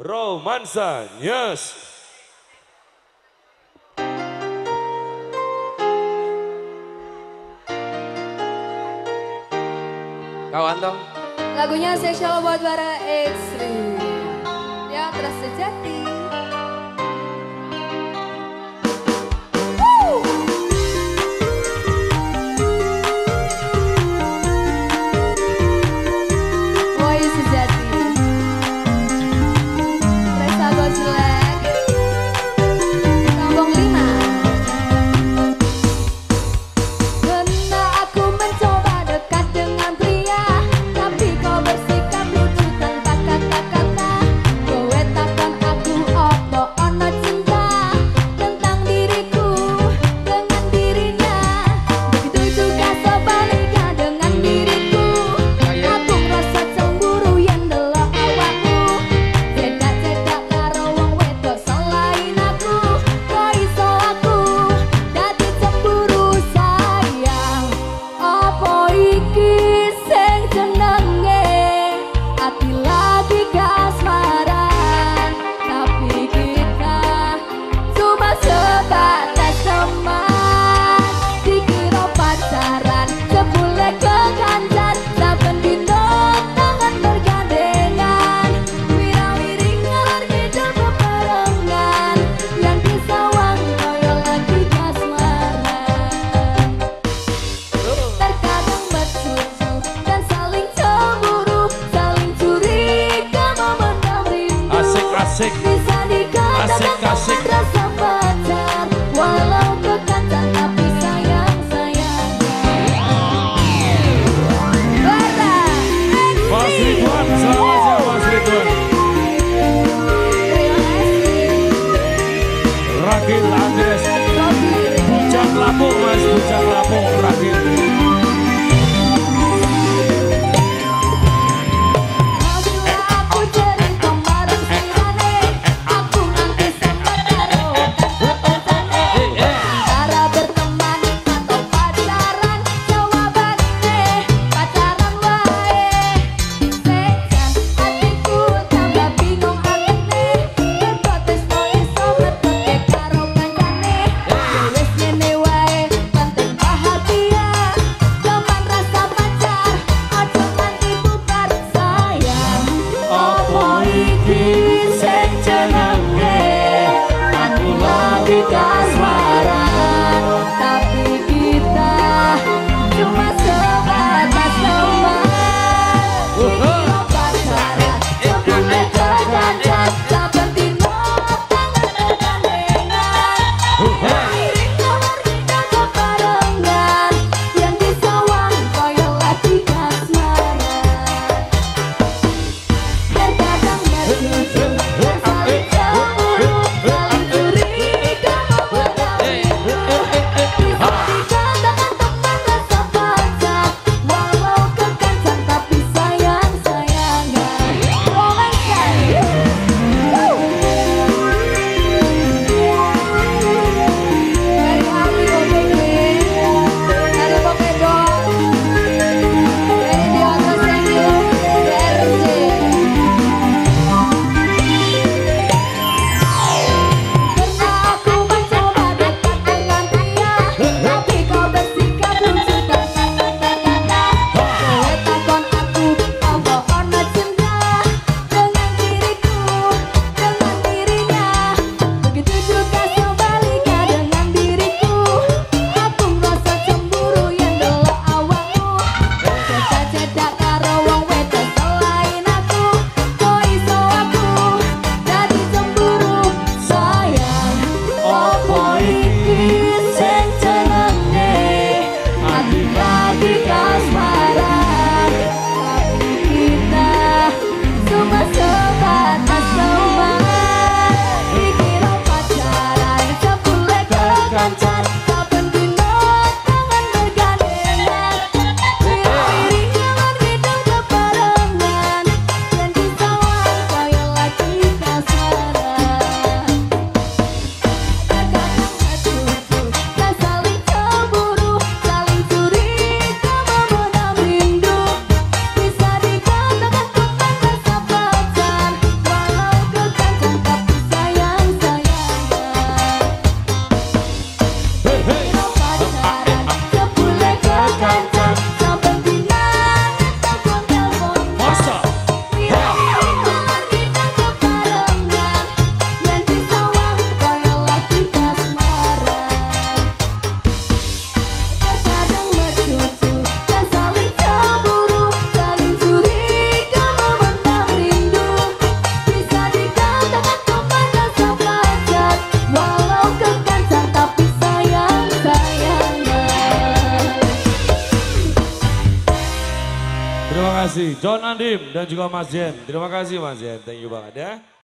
Romansa News. Yes. Kawan dong. Lagunya spesial buat para istri. Yang tersejati. Kasih John Andim dan juga Mas Jen. Terima kasih Mas Jen. Thank you banget ya.